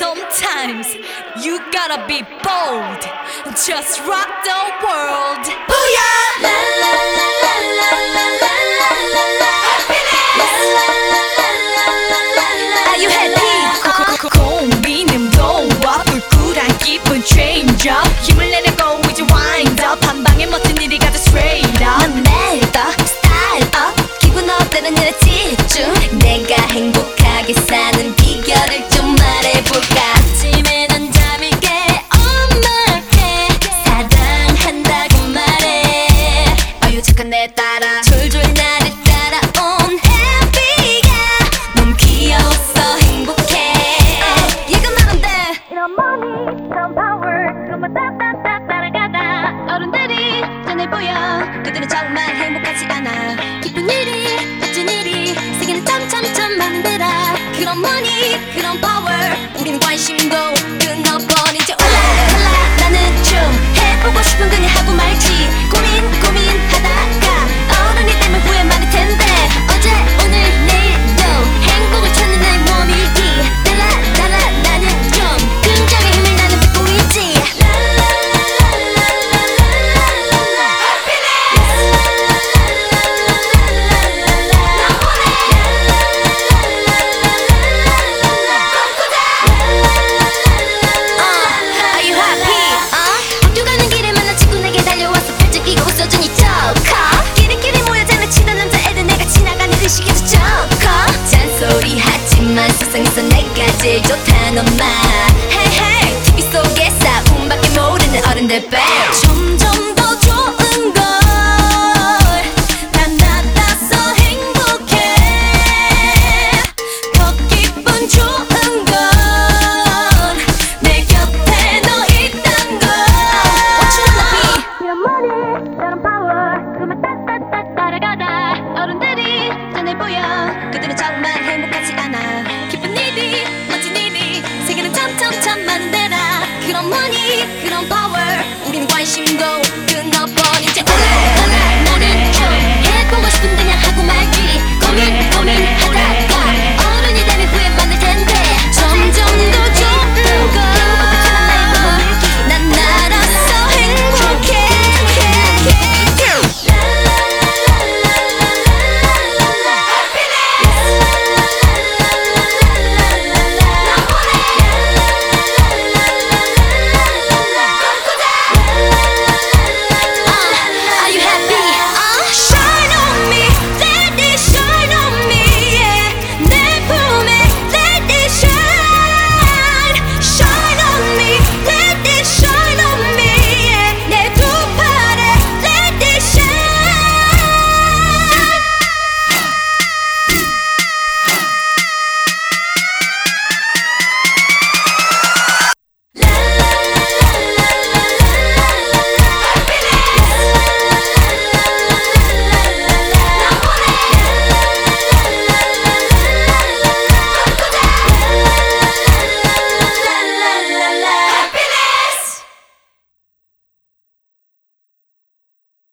Sometimes you gotta be bold. Just rock the world. Booyah! La la la 딸아 졸졸 나를 따라온 해피가 너무 귀여워서 행복해. 이건 나는데. 이런 money 이런 power 그만 따따따 따라가다. 어른들이 전해 보여. 그들은 정말 행복하지 않아. 기쁜 일이 멋진 일이 세계는 점점점 많은 데라 그런 money 그런 power 우린 관심도 끊어버린 지 엄마 hey TV 속에 싸움밖에 모르는 어른들 배. 점점 더 좋은 걸난 나타서 행복해. 더 기분 좋은 건 내 곁에 너 있단 걸? 이런 이런 power. 그만 따따따 따라가다. 어른들이 전해 보여. 그들은 정 그런 power. 우린 관심도